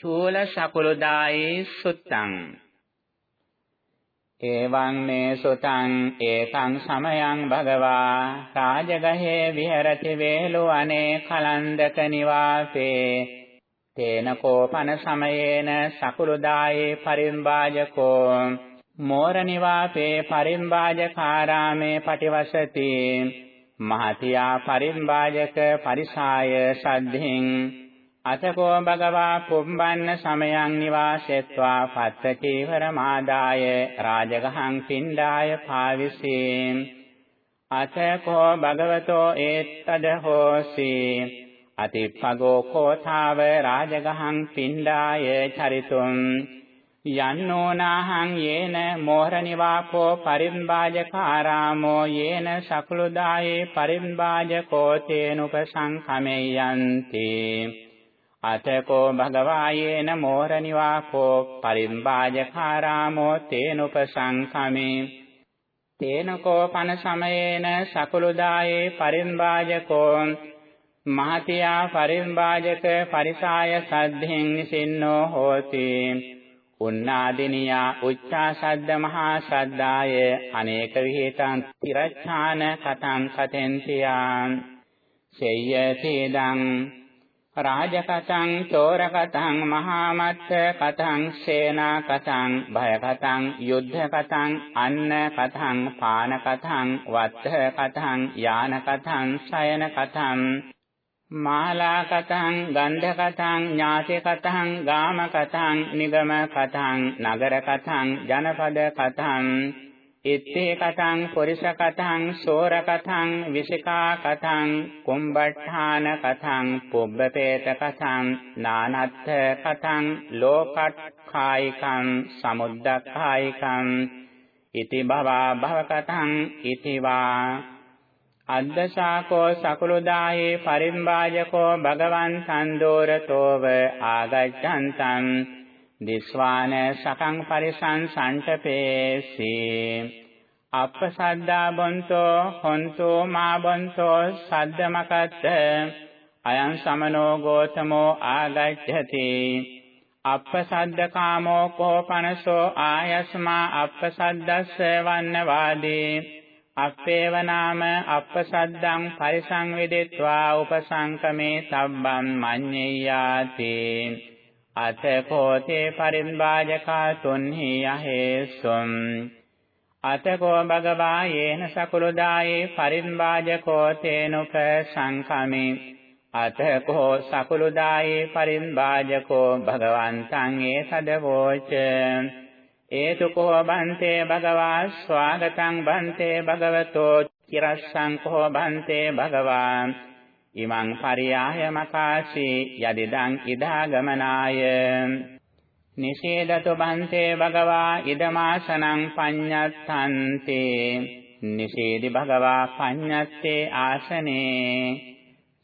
චූල සකුළුදායි සුත්තං. එවං මේ සුතං ඒකං සමයං භගවා රාජගහේ විහෙරති වේලු අනේ කලන්දක නිවාසේ. තේන කෝපන සමයේන සකුළුදායේ පරිම්බාජකෝ. මෝර නිවාසේ පරිම්බාජකාරාමේ පටිවසති. මහතියා පරිම්බාජක පරිසාය සද්ධින්. අතකෝ භගවා පුම්බන්න සමයං නිවාසෙත්වා පත්ත චීවර මාදාය රාජගහං පිණ්ඩාය පාවිසී අතකෝ භගවතෝ ඒත්තද හෝසි. අතිප්පගෝ කෝථාව රාජගහං පිණ්ඩාය චරිතුම්. යන්නෝනාහං යේන මෝහරනිවාපෝ පරිම්බාජකාරාමෝ යේන සකුළුදායේ පරිම්බාජකෝ තේනුපසංඛමෙයන්ති අතකෝ භගවායේන මෝහරනිවාපෝ පරිම්බාජකාරාමෝ තේනුපසංඛමේ. තේනකෝ පන සමයේන සකුළුදායේ පරිම්බාජකෝ මහතියා පරිම්බාජක පරිසාය සද්ධෙන් නිසින්නෝ හෝති. උන්නාදිනියා උච්චා සද්ද මහා සද්දාය අනේක විහෙතං තිරච්ඡාන කතං කතෙන්තියාන් සෙය්‍යතිදං රාජකතං චෝරකතං මහාමත්ත කතං සේනා කතං භය කතං යුද්ධ කතං අන්න කතං පාන කතං වත්ථ කතං යාන කතං සයන කතං මාලා කතං ගන්ධ කතං ඥාති කතං ගාම කතං නිගම කතං නගර කතං ජනපද කතං ඉත්තේ කතං පුරිස කතං සෝර කතං විසිකා කතං කුම්බට්ඨාන කතං පුබ්බපේත කතං නානත්ථ කතං ලෝකට්ඛායිකං සමුද්දක්ඛායිකං ඉති භවා භව කතං ඉති වා අද්දශාකෝ සකුළුදායේ පරිම්බාජකෝ භගවන් සන්දෝරතෝව ආගච්ඡන්තං දිස්වාන සකං පරිසං සම්ඨපේසි අප්පසද්දා බොන්තෝ හොන්තෝ මා බොන්තෝ සද්දමකත්ත අයං සමනෝ ගෝතමෝ ආගච්ඡති। අප්පසද්දකාමෝ කෝපනසෝ ආයස්මා අප්පසද්දස්ස වන්නවාදී। අප්පේව නාම අප්පසද්දං පරිසංවේදෙත්වා උපසංකමේ සබ්බම් මඤ්ඤෙයාති। අත කෝතේ පරිම්බාජකා තුන්හි යහේසුම් අතකෝ භගවා යේන සකුළුදායේ පරිම්බාජකෝ තේනුප සංකමේ අතකෝ සකුළුදායේ පරිම්බාජකෝ භගවන්තං ඒ සදවෝච ඒතුකෝ බන්තේ භගවා ස්වාගතං බන්තේ භගවතෝ චිරස්සං කෝ බන්තේ භගවා ඉමං පරියාය මකාසී යදිදං ඉදාගමනාය. නිෂේදතු බන්තේ භගවා ඉදමාසනං පඤ්ඤත්තන්තේ. නිෂේදි භගවා පඤ්ඤත්තේ ආසනේ.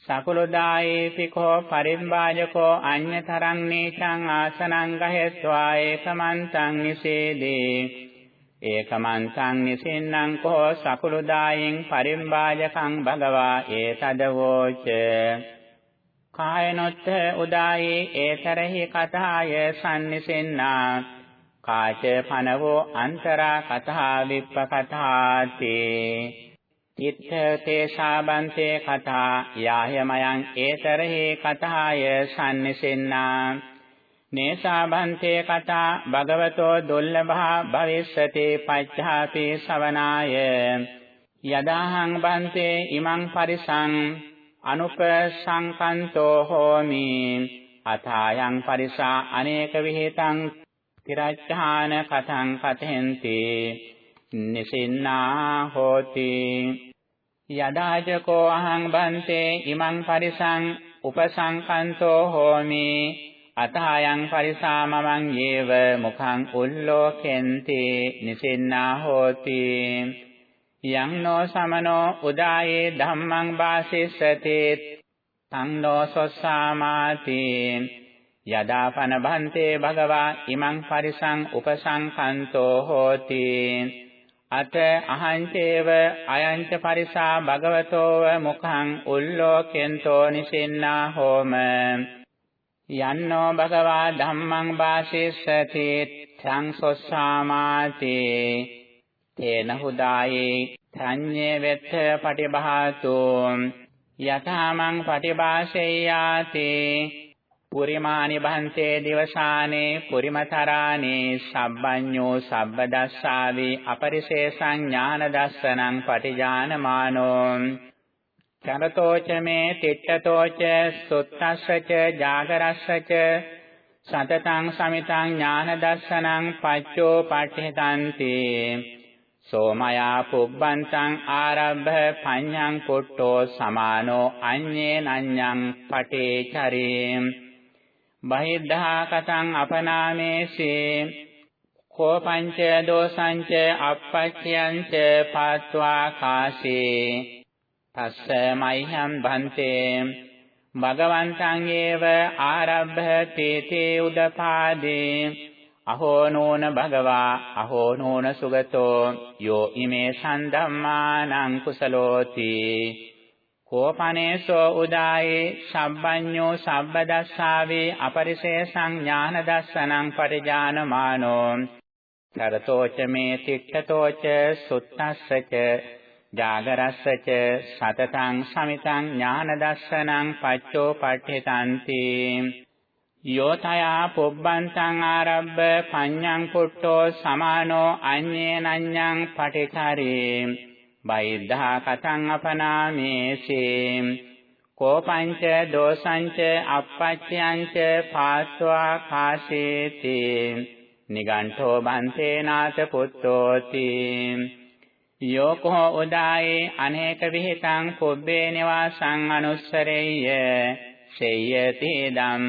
සකුළුදායේ පිකෝ පරිම්බාජකෝ අඤ්‍යතරං නීචං ආසනං ගහෙත්වා ඒකමන්තං නිසේදී ඒකමන්තං නිසින්නම් කෝ සකුළුදායෙන් පරිම්බාජකං භගවා ඒතදවෝච. කායනොත්ථ උදායේ ඒතරහි කතාය සම්නිසින්නා කාච පනවෝ අන්තරා කතා විප්ප කතාති ඉත්ථ තේසාබන්තේ කතා යායමයන් ඒතරහි කතාය සම්නිසින්නා නේසාබන්තේ කතා භගවතෝ දුල්ලභා භවිස්සති පච්ඡාපි සවනාය යදාහං බන්තේ ඉමං පරිසං අනුපසංකන්තෝ හෝමි. අථායන් පරිසා අනේක විහෙතං තිරච්ඡාන කතං කතෙන්ති. නිසින්නා හෝති. යදාජකෝ අහං බන්තේ ඉමං පරිසං උපසංකන්තෝ හෝමි. අතහායන් පරිසාමමං යේව මුඛං උල්ලෝකෙන්ති නිසින්නා හෝති. යං නෝ සමනෝ උදායේ ධම්මං වාසිස්සති. තං නෝ සොස්සාමාති. යදා පන භන්තේ භගවා ඉමං පරිසං උපසංකන්තෝ හෝති. අත අහංචේව අයංච පරිසා භගවතෝව මුඛං උල්ලෝකෙන්තෝ නිසින්නා හෝම. යන්නෝ භගවා ධම්මං වාසෙස්සති ත්‍යං සොස්සාමාති. තේන හුදායේ සංඤේ වෙත්ත පටිභාතු. යථාමං පටිභාසෙය්‍යාති. පුරිමානි භන්තේ දිවසානේ පුරිමතරානේ සබ්බඤ්ඤෝ සබ්බදස්සාවේ අපරිශේෂං ඥාන දස්සනං පටිජානමානෝ. චරතෝච මේ තිට්ඨතෝච සුත්තස්සච ජාගරස්සච සතතං සමිතං ඥාන දස්සනං පච්චෝ පඨිතන්ති සෝමයා පුබ්බන්තං ආරබ්බ පඤ්ඤං පුට්ටෝ සමානෝ අඤ්ඤේන අඤ්ඤං පටේ චරේ බහිද්ධා කතං අපනාමේසේ. කෝ පංච දෝසංච අපච්චයන්ච පාත්වා කාසේ තස්ස මයිහං භන්තේ භගවන්තං ඒව ආරබ්ධ තේ උදපාදේ. අහෝ නෝන භගවා අහෝ නෝන සුගතෝ. යෝ ඉමේ සන්ධම්මානං කුසලෝති. කෝපනේසෝ උදායේ සබ්බඤ්ඤෝ සබ්බදස්සාවේ අපරිශේෂං ඥාන දස්සනං පරිජානමානෝ. කරතෝච මේ තික්ඛතෝච සුත්තස්සච ජාගරස්සච සතතං සමිතං ඥාන දස්සනං පච්චෝ පට්ඨිතන්ති. යෝතයා පුබ්බන්තං ආරබ්බ පඤ්ඤං පුට්ටෝ සමානෝ අඤ්ඤේනඤ්ඤං පටිචරේ බයිද්ධා කතං අපනාමේසේ. කෝපංච දෝසංච අපච්චයන්ච පාස්වා කාශේති නිගණ්ඨෝ බන්තේනාත පුත්තෝති. යෝකෝ උදායේ අනේක විහිතං පුබ්බේ නිවාසං අනුස්සරෙය්‍ය සේයති දම්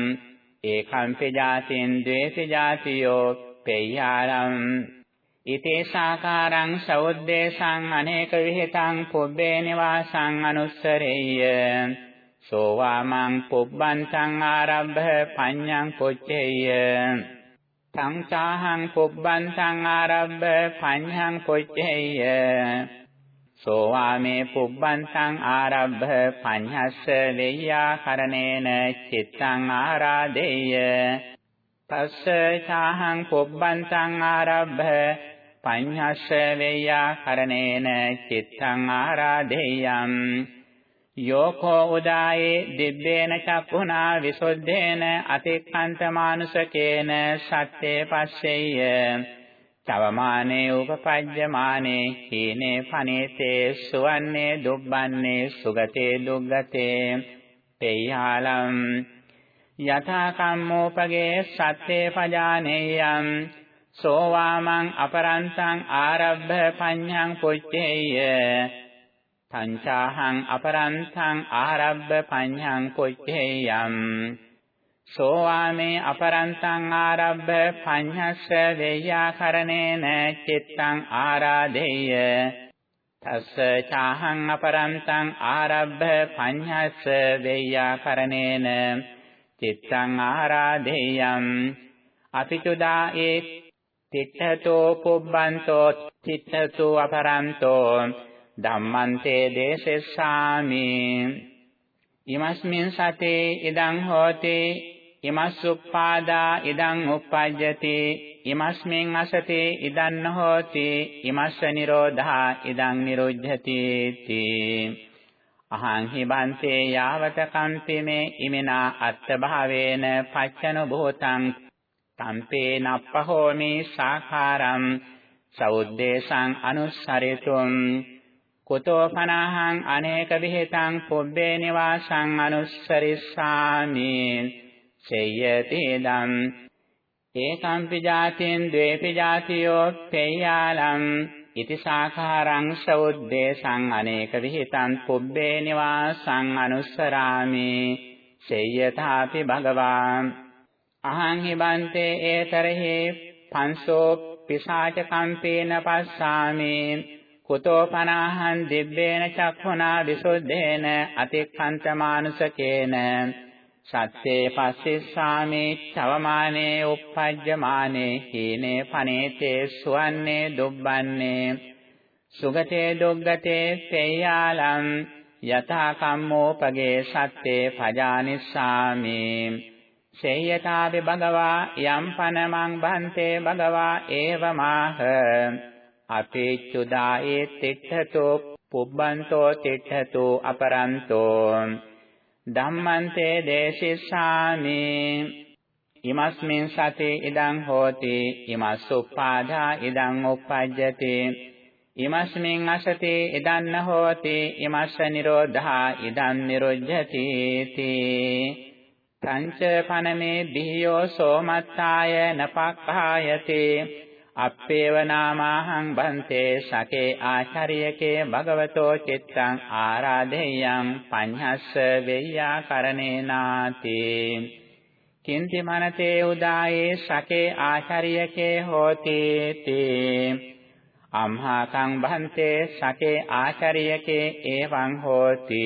ඒකම්පි ජාතින් ද්වේසි ජාතියෝ පෙය්‍යාරම් ඉතේ සාකාරං සෞද්දේශං අනේක විහිතං පුබ්බේ නිවාසං අනුස්සරෙය්‍ය සෝවාමං පුබ්බන්තං ආරම්භ පඤ්ඤං පුච්චේය සංචාහං පුබ්බන්තං ආරබ්බ පඤ්ඤං පොච්චේය। සෝවාමේ පුබ්බන්තං ආරබ්බ පඤ්ඤස්ස වෙය්‍යා කරණේන චිත්තං ආරාදේය තස්ස චාහං පුබ්බන්තං ආරබ්බ පඤ්ඤස්ස වෙය්‍යා කරණේන චිත්තං ආරාදේයම් යෝකෝ උදායේ දිබ්බේන චක්ඛුනා විසුද්ධේන අතික්ඛන්ත මානුසකේන සත්‍යේ පස්සෙය්‍ය। චවමානේ උපපජ්ජමානේ හීනේ පනේතේ සුවන්නේ දුබ්බන්නේ සුගතේ දුග්ගතේ තේයාලම්। යථා කම්මෝපගේ සත්‍යේ පජානේයම්। සෝවාමං අපරන්තං ආරබ්බ පඤ්ඤං පුච්චේය। සංචාහං අපරන්තං ආරබ්බ පඤ්ඤං කුච්චේයම් සෝවාමේ අපරන්තං ආරබ්බ පඤ්ඤස්ස වේයාකරණේන චිත්තං ආරාදේය තස්ස චාහං අපරන්තං ආරබ්බ පඤ්ඤස්ස වේයාකරණේන චිත්තං ආරාදේයම් අපිචුදා ඒ තිත්තතෝ පුබ්බන්තෝ තිත්තසෝ අපරන්තෝ ධම්මන්තේ දේශෙස්සාමි ඉමස්මින් සතේ ඉදං හෝති. ඉමස්සුප්පාදා ඉදං uppajjati ඉමස්මින් අසතේ ඉදං හෝති. ඉමස්ස නිරෝධා ඉදං නිරුද්ධති තී අහං හිබන්තේ යාවත කම්පිමේ ඉමිනා අත්ථ භාවේන පච්චන භූතං. තම්පේ නප්පහෝමි සාඛාරම් සෞද්දේශං අනුස්සරිතුම්. කුතෝ පනහං අනේක විහෙතං පුබ්බේ නිවාසං අනුස්සරිස්සාමි සේයති දම් ඒකම්පි ජාතින් ද්වේපි ජාතියෝ පේයාලම් ඉති සාඛාරං සෞද්දේශං අනේක විහිතං පුබ්බේ නිවාසං අනුස්සරාමි සේයථාපි භගවා අහං හිබන්තේ ඒතරහි පංසෝ පිසාච කම්පේන පස්සාමි කුතෝ පනාහං දිබ්බේන චක්ඛුනා විසුද්ධේන අතික්ඛන්ත මානුසකේන සත්‍යේ පස්සිස්සාමේ චවමානේ uppajjamaane හීනේ පනේතේ සුවන්නේ දුබ්බන්නේ සුගතේ දුග්ගතේ පේයාලම් යථා කම්මෝපගේ සත්‍යේ පජානිස්සාමි සේයතාවි භගවා යම් පනමං බන්තේ භගවා ඒවමාහ අපේච්චුදායේ තිට්ඨතෝ පුබ්බන්තෝ තිට්ඨතෝ අපරන්තෝ ධම්මන්තේ දේශිස්සාමි ඉමස්මින් සතේ ඉදං හෝති ඉමස් උප්පාදා ඉදං උප්පජ්ජති ඉමස්මින් අසතේ ඉදන්න හෝති ඉමස්ස නිරෝධා ඉදං නිරුජ්ජති තී සංච පනමේ බිහියෝ සෝමත්තාය නපක්ඛායති අප්පේව නාමාහං බන්තේ සකේ ආචාර්යකේ භගවතෝ චිත්තං ආරාධෙයං පඤ්ඤස්ස වෙය්‍යාකරණේනාති කින්ති මනතේ උදායේ සකේ ආචාර්යකේ හෝති තේ අම්හාකං බන්තේ සකේ ආචාර්යකේ එවං හෝති.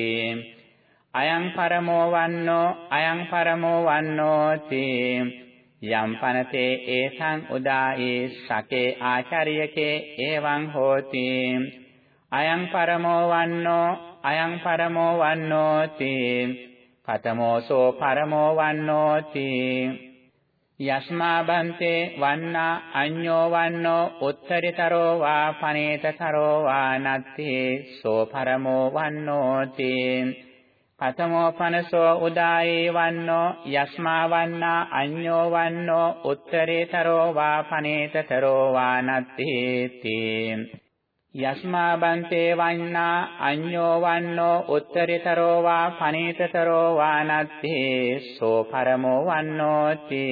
අයං පරමෝ වන්නෝ අයං පරමෝ වන්නෝති. යම් පනතේ ඒසං උදායේ සකේ ආචාර්යකේ එවං හෝති. අයං පරමෝ වන්නෝ අයං පරමෝ වන්නෝති. කතමෝසෝ පරමෝ වන්නෝති. යස්මා බන්තේ වන්නා අඤ්ඤෝ වන්නෝ උත්තරිතරෝ වා පනේතතරෝ වා නත්ති සෝ පරමෝ වන්නෝති. කතමෝපනසෝ උදායේ වන්නෝ යස්මා වන්නා අඤ්ඤෝ වන්නෝ උත්තරීතරෝ වා පනේතතරෝ වා නත්තේති යස්මා බන්තේ වන්නා අඤ්ඤෝ වන්නෝ උත්තරීතරෝ වා පනේතතරෝ වා නත්තේ සෝ පරමෝ වන්නෝති.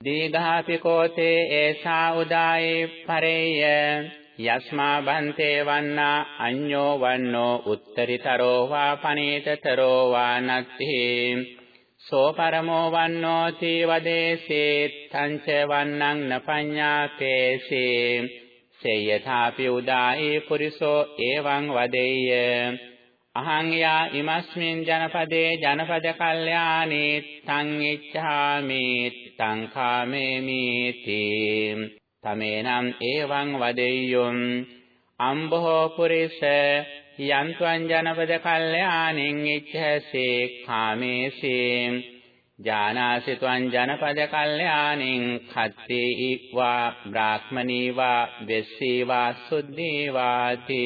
දීඝාපිකෝතේ ඒසා උදායේ පරේය. යස්මා බන්තේ වන්නා අඤ්ඤෝ වන්නෝ උත්තරිතරෝ වා පනේතතරෝ වා නත්ති සෝ පරමෝ වන්නෝති වදේසේ තංච වන්නං නපඤ්ඤාපේසේ සේයථාපි උදායේ පුරිසෝ එවං වදෙය්‍ය. අහං යා ඉමස්මින් ජනපදේ ජනපද කල්යාණී තං ඉච්ඡාමි තං කාමේමි තමේනම් එවං වදෙය්‍යොම්. අම්බෝ පුරිස යන්ත්වං ජනපද කල්යාණින් ඉච්ඡසේ කාමේසේ. ජානාසි ත්වං ජනපද කල්යාණින් khatti වා බ්‍රාහ්මනී වා වෙස්සී වා සුද්ධී වාති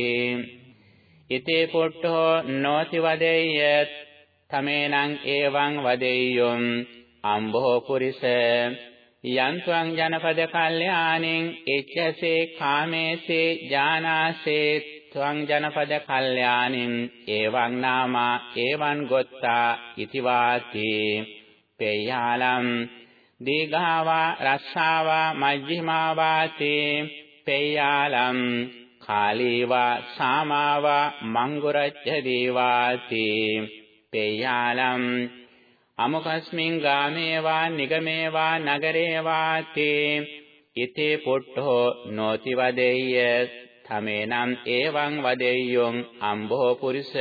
ඉතේ පුට්ඨෝ නොති වදෙය්‍ය තමේනං එවං වදෙය්‍යොම්. අම්බෝ පුරිස යන්ත්වං ජනපද කල්යාණෙන් එච්ඡසේ කාමේසේ ජානාසේ ත්වං ජනපද කල්යාණෙන් එවං නාමා එවං ගොත්තා ඉතිවාති. පේයාලම් දීඝාවා රස්සාවා මජ්ක්‍ධිමාවාති. පේයාලම් කාලීවා සාමාවා මංගුරච්ඡ දේවාති. පේයාලම් අමුකස්මින් ගාමේවා නිගමේවා නගරේවා තේ. ඉතේ පුට්ඨෝ නොති වදෙය්‍ය තමේනම් එවං වදෙය්‍යොං අම්බෝ පුරිස.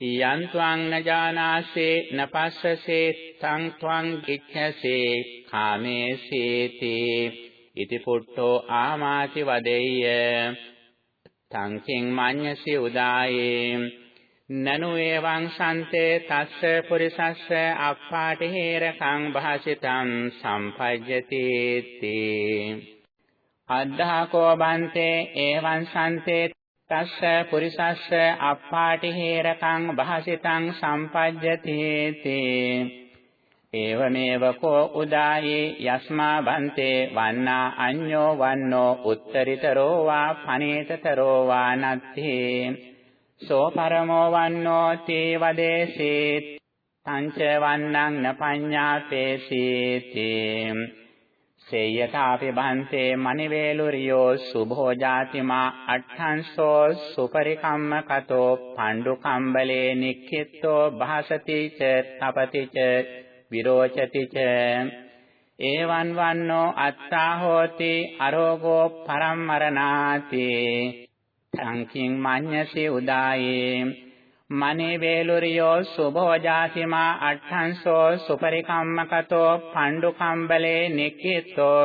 යන් ත්වං නජානාසේ නපස්සසේ තං ත්වං කිච්ඡසේ කාමේසීති ඉති පුට්ඨෝ ආමාති වදෙය්‍ය. තං කිං මඤ්ඤසි උදායේ. නනු එවං සන්තේ තස්ස පුරිසස්ස අප්පාටිහෙරකං භාසිතං සම්පජ්ජති තී අද්ධාකෝ බන්තේ එවං සන්තේ තස්ස පුරිසස්ස අප්පාටිහෙරකං භාසිතං සම්පජ්ජති තී ඒවමේව කෝ උදායේ යස්මා බන්තේ වන්නා අඤ්ඤෝ වන්නෝ උත්තරිතරෝ වා පනේතතරෝ වා නත්ති සෝ පරමෝ වන්නෝ තේ වදේසීත් තංච වන්නං නපඤ්ඤාපේසීති සේයතාපි බන්තේ මනිවේලුරියෝ සුභෝ ජාතිමා අට්ඨංසෝ සුපරිකම්ම කතෝ පණ්ඩු කම්බලේ නික්ඛිතෝ භාසති ච තපති ච විරෝචති ච. ඒවං වන්නෝ අත්තා හෝති අරෝගෝ පරම්මරණාති. සංකින් මඤ්ඤසේ උදායේ. මනේ වේලුරියෝ සුභෝජාසිමා අට්ඨංසෝ සුපරිකම්මකතෝ පණ්ඩු කම්බලේ නික්ඛිතෝ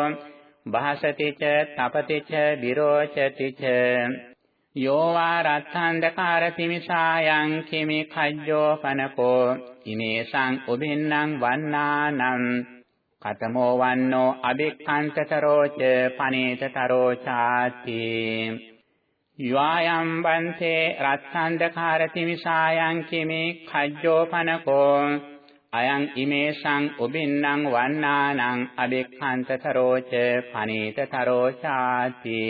භාසති ච තපති ච විරෝචති ච යෝ වා රත්ථන්දකාර තිමිසායන් කිමි කජ්ජෝ පනකෝ. ඉමේසං උබින්නම් වන්නානම්. කතමෝ වන්නෝ අබික්ඛන්තතරෝච පනේතතරෝ ചാති. යවායම් බන්තේ රත්ථන්දකාර තිමිසායන් කිමි කජ්ජෝ පනකෝ අයං ඉමේසං උබින්නම් වන්නානං අබික්ඛන්තතරෝච පනේතතරෝ ചാති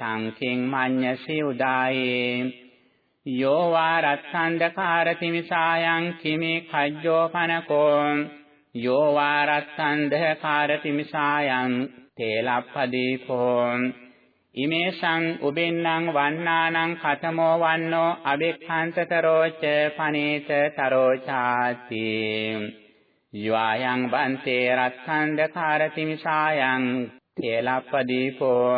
තංකින් මඤ්ඤසි උදායේ යෝ වා රත්සන්දකාර තිමිසායන් කිමි කජ්ජෝ පනකෝ යෝ වා රත්සන්දකාර තිමිසායන් තේලප්පදීපෝ ඉමේසං උබෙන්නං වන්නානං කතමෝ වන්නෝ අබෙක්ඛන්තතරෝච පනේත තරෝචාති. යවායන් බන්තේ රත්සන්දකාර තිමිසායන් තේලප්පදීපෝ.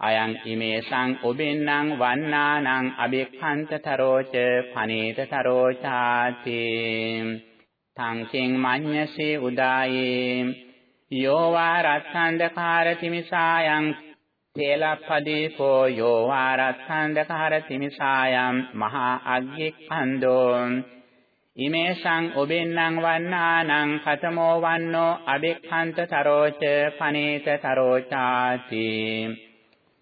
අයං ඉමේසං උබින්නම් වන්නානං අබික්ඛන්තතරෝච පනේතතරෝචාති තංකින් මඤ්ඤසේ උදායේ. යෝ වා රත්සන්දකාර තිමිසායන් තේලප්පදීපෝ යෝ වා රත්සන්දකාර තිමිසායන් මහා අග්ගික්ඛන්தோ ඉමේසං උබින්නම් වන්නානං කතමෝ වන්නෝ අබික්ඛන්තතරෝච පනේතතරෝචාති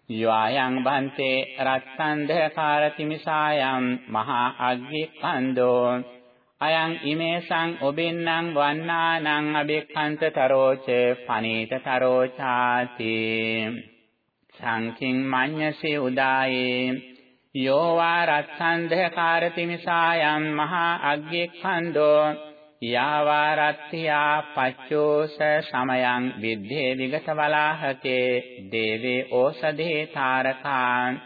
යයං බන්තේ රත්සන්ධකාර තිමිසායම් මහා අග්ගික්ඛන්தோ අයං ඉමේසං ඔබෙන්නං වන්නානං අබෙක්ඛන්තතරෝච පනීතතරෝචාති සංකින් මඤ්ඤසේ උදායේ। යෝ වා රත්සන්ධකාර තිමිසායම් මහා අග්ගික්ඛන්தோ යාවාරත්ත්‍යා පච්චෝස සමයං විද්ධේ විගත වලාහකේ දේවේ ඕසදේ තාරකාන්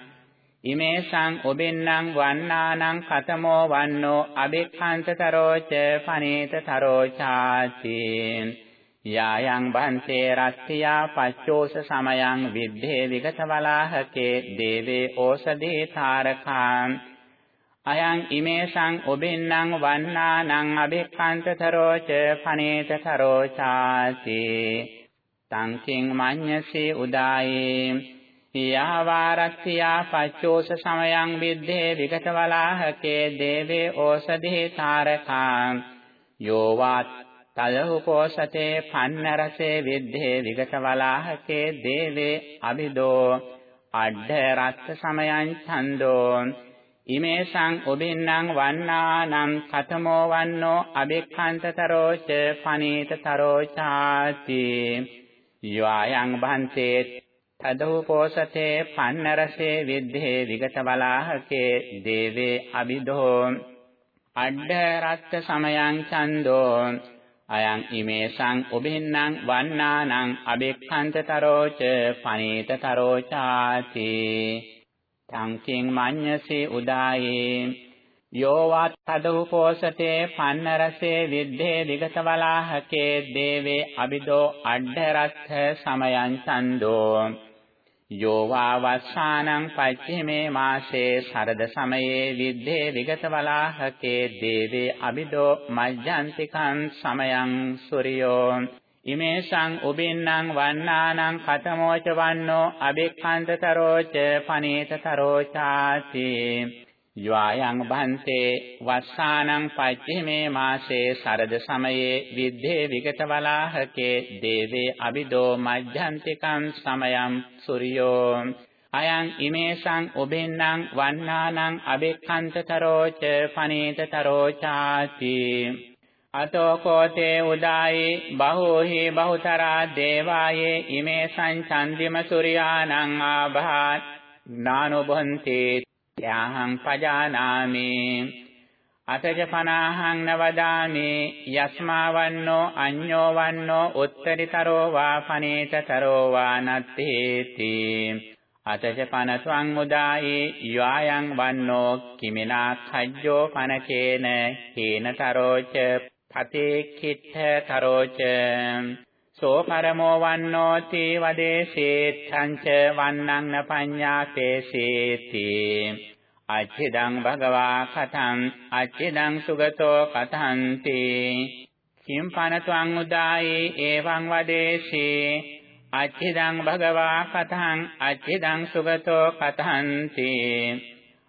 ඉමේසං ඔබෙන්නං වන්නානං කතමෝ වන්නෝ අබික්ඛන්තතරෝච පනේතතරෝචාති යායන් බන්තේ රත්ත්‍යා පච්චෝස සමයං විද්ධේ විගත වලාහකේ දේවේ ඕසදේ තාරකාන් අයං ඉමේසං ඔබෙන්නං වන්නානං අබෙක්ඛන්තතරෝච පනේතතරෝ ചാති තංකින් මඤ්ඤසේ උදායේ. යාවාරත්ත්‍යා පච්චෝස සමයං විද්දේ විගත වලාහකේ දේවේ ඕසදී තාරකාං. යෝවාත් තයහුපෝෂතේ පන්නරසේ විද්ධේ විගතවලාහකේ දේවේ අභිදෝ අඩ්ඩ රත්ත සමයං ඡන්தோ ඉමේසං ඔබින්නම් වන්නානම් කතමෝ වන්නෝ අබෙක්ඛන්තතරෝච පනීතතරෝචාති යෝයන් භන්තේ තදෝපෝසතේ පන්නරසේ විද්ධේ විගතවලාහකේ දේවේ අභිදෝ අඩ්ඩ රත්ත සමයං ඡන්தோ අයං ඉමේසං උබින්නම් වන්නානම් අබික්ඛන්තතරෝච පනීතතරෝ ചാති තංකින් මඤ්ඤසේ උදායේ. යෝවත් තදෝපෝසතේ පන්නරසේ විද්දේ විගත වලාහකේ දේවේ අබිදෝ අඩ්ඩරත්ථ සමයං ඡන්தோ යෝවා වස්සානං පච්චිමේ මාසේ සරද සමයේ විද්දේ විගත වලාහකේ දේවේ අබිදෝ මජ්ජන්තිකං සමයං සූර්යෝ. ඉමේසං උබින්නම් වන්නානං කතමෝච වන්නෝ අබික්ඛන්තතරෝච පනේතතරෝ ചാති යයං භන්තේ වස්සානං පච්චිමේ මාසේ සරද සමයේ විද්ධේ විගත වලාහකේ දේවේ අබිදෝ මජ්ජන්තිකං සමයං සූර්යෝ අයං ඉමේසං උබින්නම් වන්නානං අබික්ඛන්තතරෝච පනේතතරෝ ചാති අතෝ කෝතේ උදායි බහෝහි බහුතරා දේවායේ ඉමේ සංචන්දිම සූර්යානං ආභා ඥානොබන්තේ ත්‍යාහං පජානාමි අතජ පනාහං නවදාමි යස්මා වන්නෝ අඤ්ඤෝ වන්නෝ උත්තරිතරෝ වා පනේතතරෝ වා නත්තේති අතජ පනසං උදායි යයන් වන්නෝ කිමිනා khajjo පනකේන හේනතරෝච පතේ කිත්ථ තරෝච සෝ පරමෝ වන්නෝති වදේශේත්තංච වන්නං න පඤ්ඤාතේසේති අච්චිදං භගවා කතං අච්චිදං සුගතෝ කතන්ති. කිම් පනතුං උදායේ එවං වදේශේ. අච්චිදං භගවා කතං අච්චිදං සුගතෝ කතන්ති.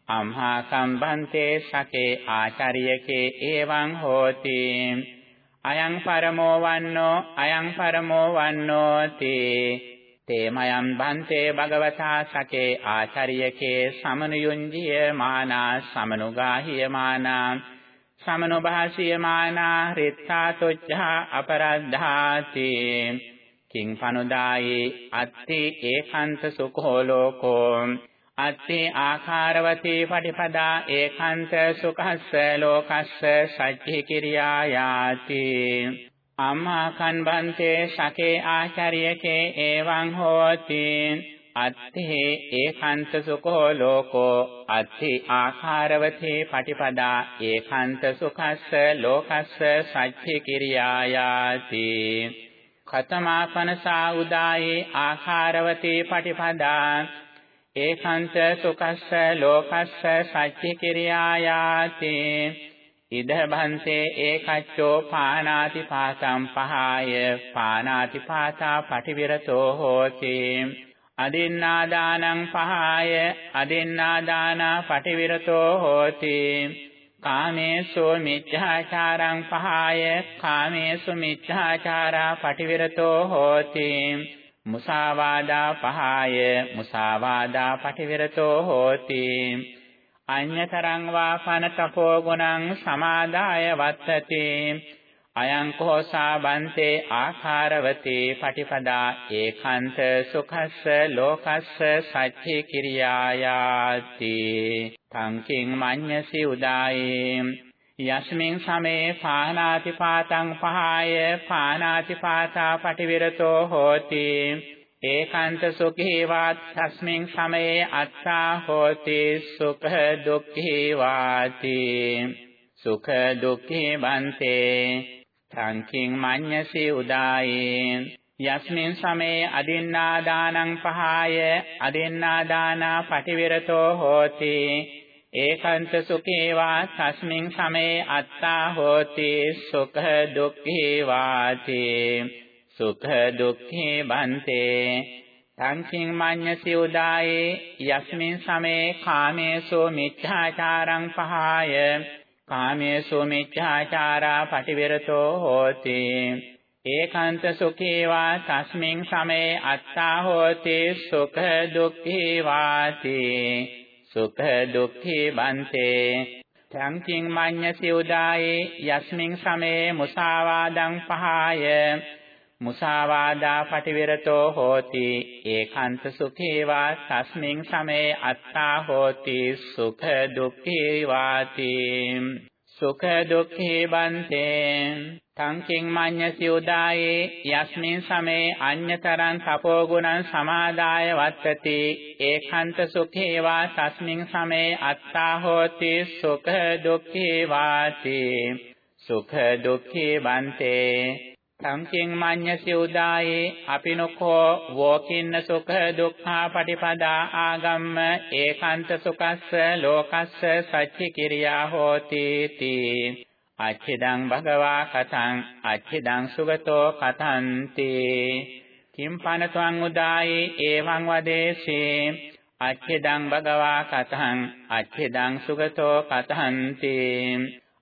අම්හා සම්බන්තේ සකේ ආචාර්යකේ එවං හෝති. අයං පරමෝ වන්නෝ අයං පරමෝ වන්නෝති. තේමයන් බන්තේ භගවතා සකේ ආචාර්යකේ සමනුයුංජිය මානා සමනුගාහිය මානා සමනුභාසිය මානා රිත්තා තුච්ඡා අපරද්ධාති. කිං පනුදායේ අත්ති ඒකාන්ත සුඛෝ ලෝකෝ. අත්ති ආකාරවතී පටිපදා ඒකාන්ත සුඛස්ස ලෝකස්ස සච්චි කිරියායාති. අම්මාකන් බන්තේ සකේ ආචාර්යකේ එවං හෝති. අත්ථි ඒකාන්ත සුඛෝ ලෝකෝ අත්ථි ආකාරවතී පටිපදා ඒකාන්ත සුඛස්ස ලෝකස්ස සච්චි කිරියායාති. කතමාපනසා උදායේ ආකාරවතී පටිපදා ඒකාන්ත සුඛස්ස ලෝකස්ස සච්චි කිරියායාති. ඉද භන්තේ ඒකච්චෝ පානාති පාසම් පහාය. පානාති පාසා පටිවිරතෝ හෝති. අදින්නා දානං පහාය. අදින්නා දානා පටිවිරතෝ හෝති. කාමේසු මිච්ඡාචාරං පහාය. කාමේසු මිච්ඡාචාරා පටිවිරතෝ හෝති. මුසාවාදා පහාය මුසාවාදා පටිවිරතෝ හෝති. අඤ්‍යතරං වා පනතපෝ ගුණං සමාදාය වත්තති. අයං කෝසා බන්තේ ආකාරවතේ පටිපදා ඒකාන්ත සුඛස්ස ලෝකස්ස සච්චි කිරියායාති. තංකින් මඤ්ඤසි උදායේ යස්මින් සමේ පානාති පාතං පහාය පානාති පාතා පටිවිරතෝ හෝති. ඒකාන්ත සුඛී වාත් තස්මින් සමයේ අත්තා හෝති. සුඛ දුක්ඛී වාති. සුඛ දුක්ඛී බන්තේ. සංකින් මඤ්ඤසි උදායේ. යස්මින් සමේ අදින්නා දානං පහාය අදින්නා දානා පටිවිරතෝ හෝති. ඒකාන්ත සුඛේ වා තස්මින් සමේ අත්තා හෝති සුඛ දුක්ඛේ වාති සුඛ දුක්ඛේ බන්තේ සංකින් මඤ්ඤසි උදායේ යස්මින් සමේ කාමේසු මිච්ඡාචාරං පහාය කාමේසු මිච්ඡාචාරා පටිවිරතෝ හෝති ඒකාන්ත සුඛේ වා තස්මින් සමේ අත්තා හෝති සුඛ දුක්ඛේ වාති සුඛ දුක්ඛේ බන්තේ. සංකින් මඤ්ඤසි උදායේ යස්මින් සමේ මුසාවාදං පහාය. මුසාවාදා පටිවිරතෝ හෝති. ඒකාන්ත සුඛේ වා තස්මින් සමේ අත්තා හෝති. සුඛ දුක්ඛේ වාති. සුඛ දුක්ඛේ බන්තේ තංකින් මඤ්ඤසි උදායේ යස්මින් සමේ අඤ්‍යතරං තපෝ ගුණං සමාදාය වත්තති. ඒකාන්ත සුඛේ වා තස්මින් සමේ අත්තා හෝති සුඛ දුක්ඛේ වාති සුඛ දුක්ඛේ බන්තේ සංකින් මඤ්ඤසි උදායේ අපිනකෝ වෝකින්න සුඛ දුක්ඛා පටිපදා ආගම්ම ඒකාන්ත සුඛස්ස ලෝකස්ස සච්චි කිරියා හෝති තී. අච්චිදං භගවා කතං අච්චිදං සුගතෝ කතන්ති. කිම්පන ත්වං උදායේ එවං වදේසේ. අච්චිදං භගවා කතං අච්චිදං සුගතෝ කතන්ති.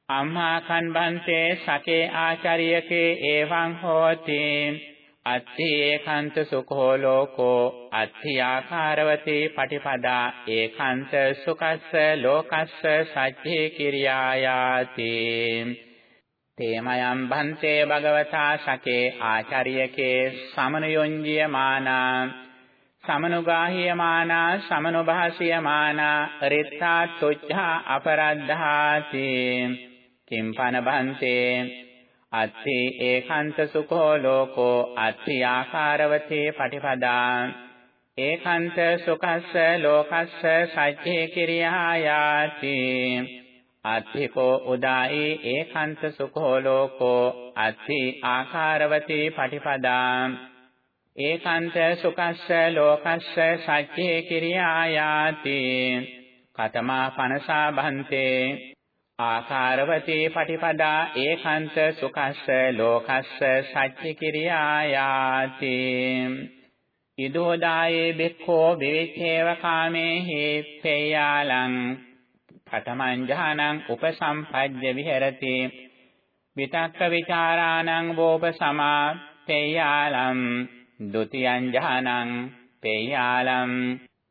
අම්මා කන්බන්තේ සකේ ආචාර්යකේ එවං හෝති. අත්ථි ඒකාන්ත සුඛෝ ලෝකෝ අත්ථි ආකාරවතේ පටිපදා ඒකාන්ත සුඛස්ස ලෝකස්ස සච්චේ කිරියායාති. තේමයන් බන්තේ භගවතා සකේ ආචාර්යකේ සමනයොඤ්ජියමානා සමනුගාහියමානා සමනුභාසියමානා රිත්තා තුච්ඡා අපරද්ධාති. කිම්පන බන්තේ අත්ථි ඒකාන්ත සුඛෝ ලෝකෝ අත්ථි ආකාරවතේ පටිපදා ඒකාන්ත සුඛස්ස ලෝකස්ස සච්චේ කිරියායාති අත්ථිකෝ උදායි ඒකාන්ත සුඛෝ ලෝකෝ අත්ථි ආකාරවතේ පටිපදා ඒකාන්ත සුඛස්ස ලෝකස්ස සච්චේ කිරියායාති කතමා පනසා බන්තේ ආකාරවතී පටිපදා ඒකාන්ත සුඛස්ස ලෝකස්ස සච්ච කිරියායාති. ඉදෝදායේ බෙක්ඛෝ විවිච්ඡේව කාමේහි පේයාලං පඨමං ඥානං උපසම්පජ්ජ විහෙරති. විතක්ක විචාරාණං වෝපසමා පේයාලං ဒ ුතියං ඥානං පේයාලං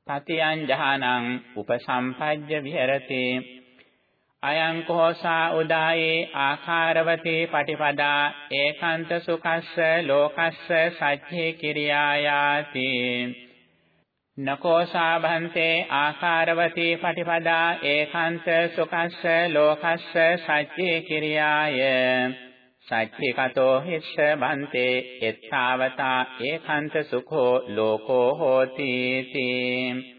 තතියං ඥානං උපසම්පජ්ජ විහෙරති. අයං කෝසා උදායේ ආකාරවතේ පටිපදා ඒකාන්ත සුඛස්ස ලෝකස්ස සච්චේ කිරියායාති. නකෝසා භන්තේ ආකාරවතේ පටිපදා ඒකාන්ත සුඛස්ස ලෝකස්ස සච්චේ කිරියාය. සච්චේ කතෝ හිස්ස භන්තේ එත්තාවතා ඒකාන්ත සුඛෝ ලෝකෝ හෝති තී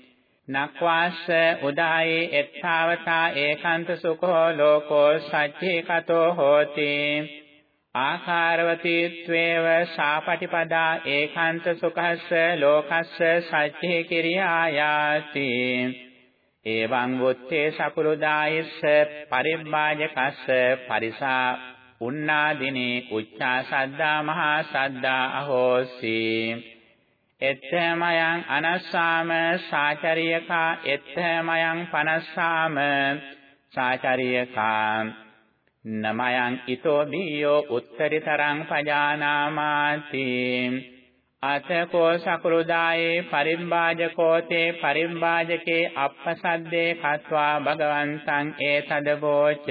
නක්වාස්ස උදායේ එත්තාවතා ඒකාන්ත සුඛෝ ලෝකෝ සච්චේ කතෝ හෝති ආකාරවතීත්වේව සාපටිපදා ඒකාන්ත සුඛස්ස ලෝකස්ස සච්චේ කිරියායාති. එවං වුත්තේ සකුරුදායිස්ස පරිබ්බාජකස්ස පරිසා උන්නාදිනේ උච්චා සද්දා මහා සද්දා අහෝසි. එත්තමයන් අනස්සාම සාචරියකා එත්තමයන් පනස්සාම සාචරියකා. නමයන් ඊතෝ බියෝ උත්තරිතරං පජානාමාති. අතකෝ සකෘදායේ පරිම්බාජකෝ තේ පරිම්බාජකේ අප්පසද්දේ කତ୍වා භගවන්තං ඒතදවෝච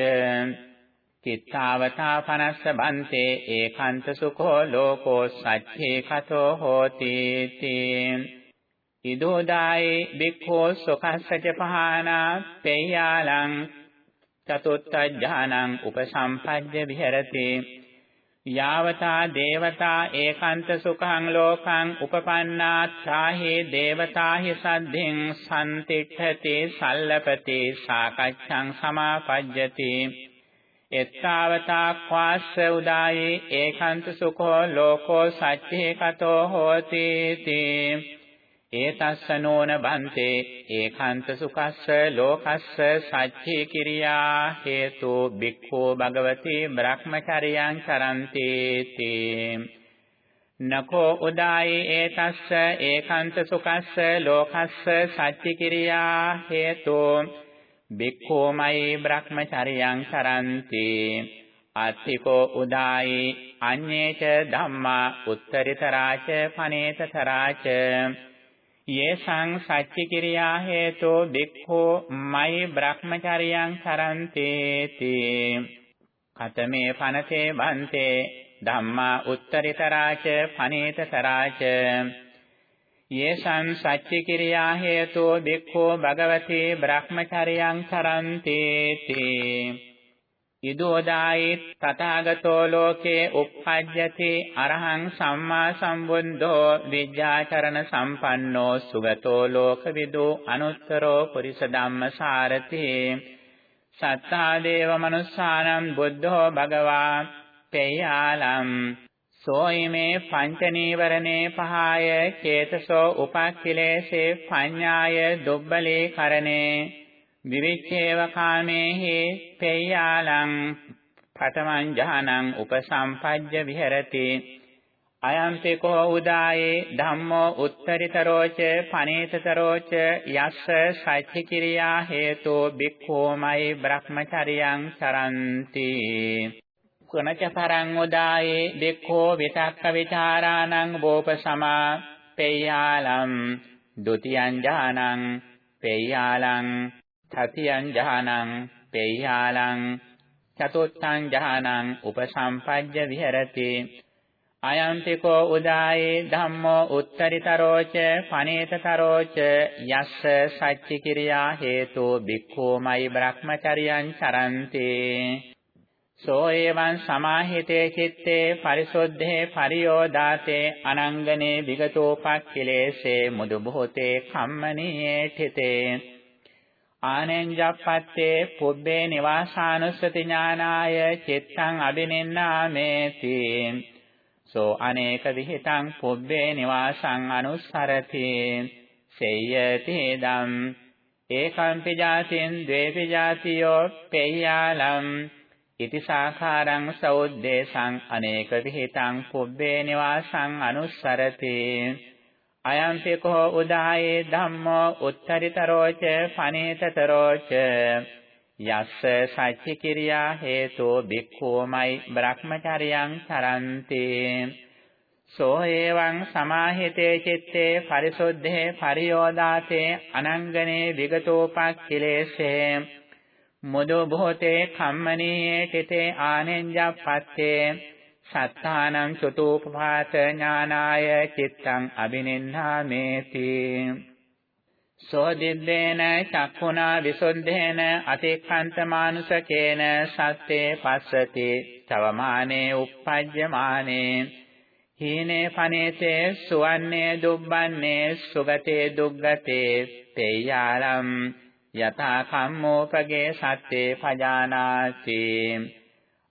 චිත්තාවතා පනස්ස බන්තේ ඒකාන්ත සුඛෝ ලෝකෝ සච්චේ කතෝ හෝති තී. ඉදෝදායේ බික්ඛෝ සුඛස්සච පහානා පේයාලං චතුත්ථ ඥානං උපසම්පජ්ජ විහෙරති. යාවතා දේවතා ඒකාන්ත සුඛං ලෝකං උපපන්නා ඡාහේ දේවතාහි සද්ධින් සම්තිඨති සල්ලපති සාකච්ඡං සමාපජ්ජති. එත්තාවතා ක්වාස්ස උදායේ ඒකාන්ත සුඛෝ ලෝකෝ සච්චේ කතෝ හෝති තී. ඒතස්ස නෝන බන්තේ ඒකාන්ත සුඛස්ස ලෝකස්ස සච්චේ කිරියා හේතු බික්ඛෝ භගවති බ්‍රහ්මචර්යං චරන්ති තී. නකෝ උදායේ ඒතස්ස ඒකාන්ත සුඛස්ස ලෝකස්ස සච්චේ කිරියා හේතු බික්ඛෝමයි බ්‍රහ්මචරියං සරන්ති අත්තිකෝ උදායි අඤ්ඤේච ධම්මා උත්තරිතරාච පනේතතරාච. යේසං සච්චි කිරියා හේතෝ බික්ඛෝ මයි බ්‍රහ්මචරියං සරන්ති තී කතමේ පනසේ බන්තේ ධම්මා උත්තරිතරාච පනේතතරාච. යේසං සච්චි කිරියා හේතෝ බික්ඛෝ භගවති බ්‍රහ්මචර්යං සරන්ති තී ඉදෝදායි තථාගතෝ ලෝකේ uppajjati අරහං සම්මා සම්බුද්ධෝ විද්‍යාචරණ සම්පන්නෝ සුගතෝ ලෝකවිදු අනුත්තරෝ පුරිස ධම්මසාරති. සත්තා දේව මනුස්සානම් බුද්ධෝ භගවා පේයාලම්. සෝයිමේ පංච නීවරණේ පහය චේතසෝ උපක්ඛිලේසේ පඤ්ඤාය දුබ්බලේ කරණේ විවිච්ඡේව කාමේහි පේයාලං පඨමං ඥානං උපසම්පජ්ජ විහෙරති. අයම්පි කෝ උදායේ ධම්මෝ උත්තරිතරෝච පනේතතරෝච යස්ස සච්ච කිරියා හේතෝ බික්ඛෝමයි බ්‍රහ්මචරියං චරಂತಿ. කුණච පරං උදායේ දෙක්ඛෝ විතක්ක විචාරාණං වෝපසමා පේයාලම් ဒ ුතියං ඥානං පේයාලං තතියං ඥානං පේයාලං චතුත්ථං ඥානං උපසම්පජ්ජ විහෙරති අයන්ති කෝ උදායේ ධම්මෝ උත්තරිතරෝච පනේතතරෝච යස්ස සච්චි කිරියා හේතු බික්ඛෝමයි බ්‍රහ්මචරියං චරන්තේ සෝ එවං සමාහිතේ චitte පරිසොද්ධේ පරියෝදාතේ අනංගනේ විගතෝපක්ඛිලේසේ මුදු බොහෝතේ කම්මනීයේ තිතේ ආනෙන්ජප්පත්තේ පුබ්බේ නිවාසානුස්සති ඥානාය චිත්තං අබිනින්නාමේති සෝ අනේක විහිතං පුබ්බේ නිවාසං අනුස්සරති සේයති දම් ඒකම්පි ජාතින් ද්වේපි ජාතියෝ පෙය්‍යාලම් ඉති සාඛාරං සෞද්දේශං අනේක විහිතං පුබ්බේ නිවාසං අනුස්සරති। අයම්පි කෝ උදායේ ධම්මෝ උත්තරිතරෝච පනේතතරෝච। යස්ස සච්චි කිරියා හේතෝ බික්ඛෝමයි බ්‍රහ්මචර්යං චරන්ති। සෝ එවං සමාහිතේ චitte පරිසුද්ධේ පරියෝදාතේ අනංගනේ විගතෝපක්ඛිලේසේ මුදු භෝතේ කම්මනීයේ තිතේ ආනෙන්ජප්පත්තේ සත්තානං චතුප්පාත ඥානාය චිත්තං අබිනින්නාමේති සෝ දිද්දේන චක්ඛුනා විසුද්ධේන අතික්ඛන්ත මානුසකේන සත්තේ පස්සති තවමානේ uppajjamaane. හීනේ පනේතේ සුවන්නේ දුබ්බන්නේ සුගතේ දුග්ගතේ තේයාලම් යතා කම්මෝපගේ සත්තේ පජානාති।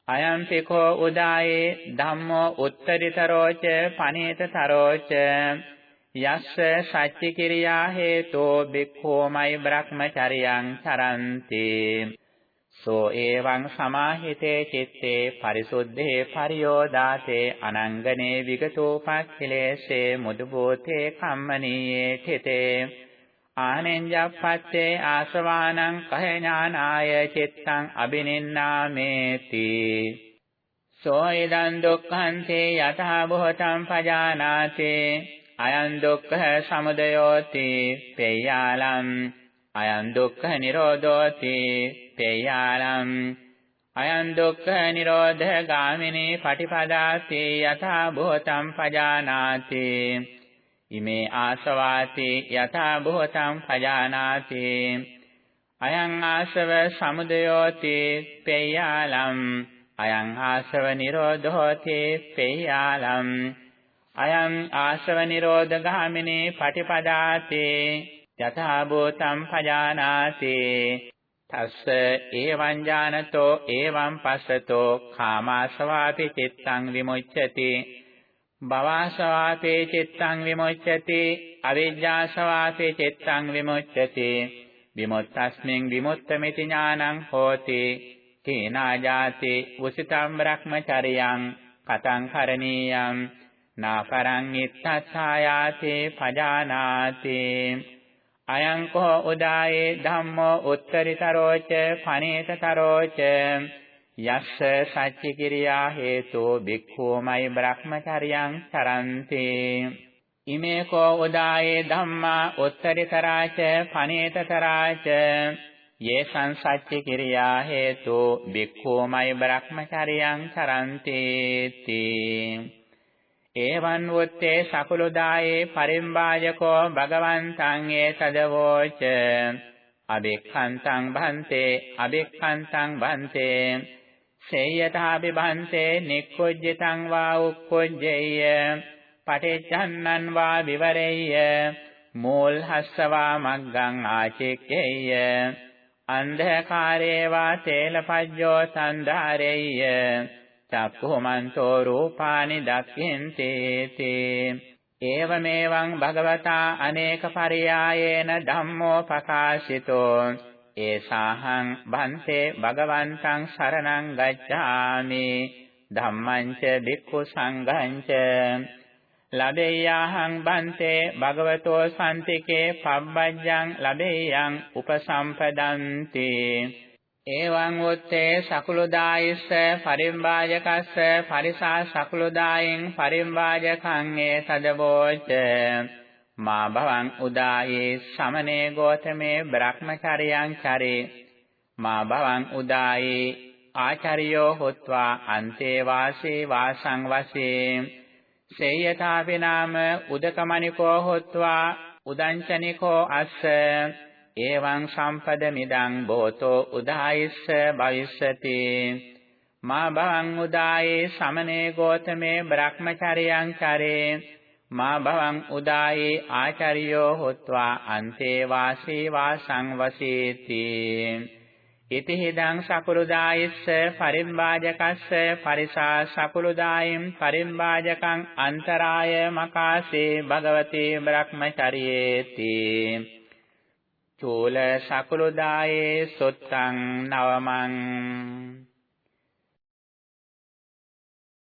අයම්පිකෝ උදායේ ධම්මෝ උත්තරිතරෝච පනේතතරෝච। යස්ස සච්චි කිරියා හේතෝ බික්ඛෝමයි බ්‍රහ්මචරියං චරන්ති සෝ එවං සමාහිතේ චitte පරිසුද්ධේ පරියෝදාතේ අනංගනේ විගතෝපක්ඛිලේසේ මුදුබෝතේ කම්මනීයේ තිතේ ආනෙන්ජප්පත්තේ ආසවානං කහ ඥානාය චිත්තං අබිනින්නාමේති. සෝ ඉදං දුක්ඛං තේ යතහ බොහතං පජානාතේ. අයං දුක්ඛ සමුදයෝති පේයාලම් අයං දුක්ඛ නිරෝධෝති පේයාලම් අයං දුක්ඛ නිරෝධ ගාමිනී පටිපදාති යතහ බොහතං පජානාති. ඉමේ ආසවාති යථා භූතං පජානාති අයං ආසව සමුදයෝති පේයාලම් අයං ආසව නිරෝධෝති පේයාලම් අයං ආසව නිරෝධ ගාමිනී පටිපදාති යථා භූතං පජානාති තස්ස ඒවං ඥානතෝ ඒවං පස්සතෝ කාමාසවාපි චිත්තං විමුච්ඡති භවසවාපේ චිත්තං විමුච්ඡති අවිජ්ජාසවාපේ චිත්තං විමුච්ඡති. විමුක්තස්මින් විමුක්තമിതി ඥානං හෝති. තේනාජාති උසිතම් බ්‍රහ්මචරියං කතං කරණීයං. නාපරං ඉත්තස්සායාති පජානාති. අයං කෝ උදායේ ධම්මෝ උත්තරිතරෝච පනේතතරෝච. යස්ස සච්චි කිරියා හේතෝ භික්ඛූමයි බ්‍රහ්මචර්යං චරන්ති ඉමේ කෝ උදායේ ධම්මා උත්තරිතරාච පනේතතරාච. යේ සංසච්චි කිරියා හේතෝ භික්ඛූමයි බ්‍රහ්මචර්යං චරන්ති තී. එවං වුත්තේ සකුලුදායේ පරිම්බාජකෝ භගවන්තං ඒතදවෝච අබෙක්ඛන්තං භන්තේ අබෙක්ඛන්තං භන්තේ. සේයතාපි බන්තේ නික්කොජ්ජතං වා උක්කොජ්ජේය පටිච්චන්නං වා විවරෙය්‍ය මූල් හස්සවා මග්ගං ආචෙක්කේය අන්ධකාරේ වා තේලපජ්ජෝ සන්ධාරෙය්‍ය චක්ඛුමන්තෝ රූපානි දක්ඛින්තේති. ඒවමෙවං භගවතා අනේක පරියායේන ධම්මෝ පකාශිතෝ. ඒසාහං බන්තේ භගවන්තං සරණං ගච්ඡාමි ධම්මං ච භික්ඛු සංඝං ච ලබෙය්‍යාහං බන්තේ භගවතෝ සම්තිකේ පබ්බජ්ජං ලබෙය්‍යං උපසම්පදන්ති එවං උත්තේ සකුලදායිස්ස පරිම්බාජකස්ස පරිසා සකුලදායින් පරිම්බාජකං ඒ සදබෝච මා භවං උදායේ සමනේ ගෝතමේ බ්‍රහ්මචර්යං චරේ। මා භවං උදායේ ආචාර්යෝ හොත්වා අන්තේ වාසේ වාසං වසේ සේයතාපි නාම උදකමණිකෝ හොත්වා උදංචනිකෝ අස්ස। එවං සම්පදමිදං බෝතෝ උදායිස්ස භවිස්සති। මා භවං උදායේ සමනේ ගෝතමේ බ්‍රහ්මචර්යං චරේ। මා භවං උදායේ ආචාර්යෝ හොත්වා අන්තේ වාසී වාසං වසීති ඉති හිදං සකුරුදායිස්ස පරිම්බාජකස්ස පරිසා සකුරුදායින් පරිම්බාජකං අන්තරාය මකාසේ භගවතේ බ්‍රහ්මචරියේති. චූල සකුරුදායේ සොත්තං නවමං